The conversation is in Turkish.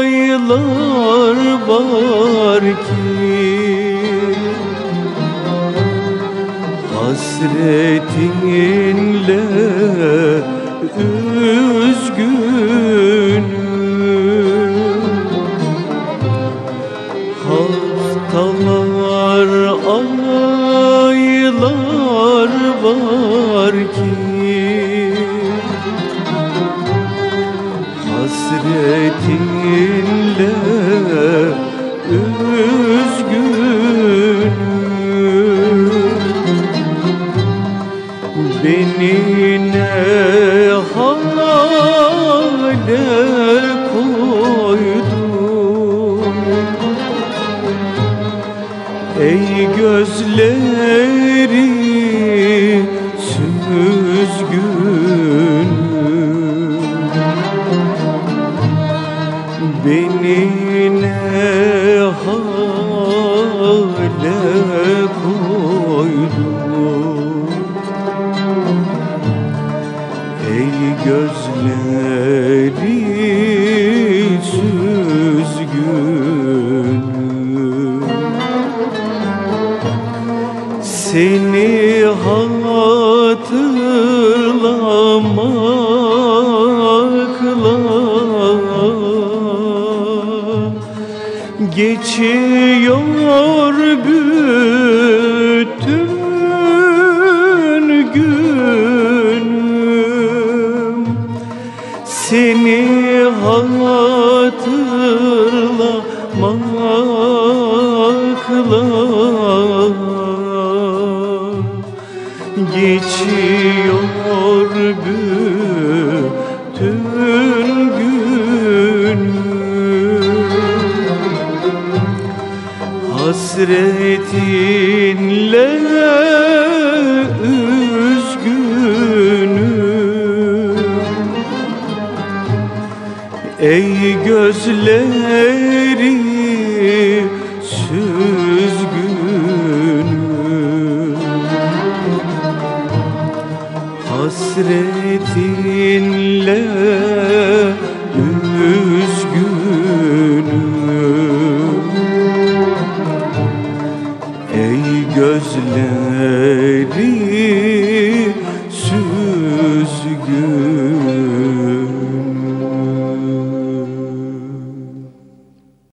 aylar var ki Hasretinle üzgünüm. Haftalar, aylar var Hasretinle üzgünüm. Beni ne hale koydun? Ey gözleri süzgün Beni ne hale koydun Ey gözleri süzgün. Seni hatırlamakla Geçiyor bütün günüm. Seni hatırlamakla Geçiyor bütün günüm Hasretinle üzgünüm. Ey gözleri süzgünüm. Hasretinle Hari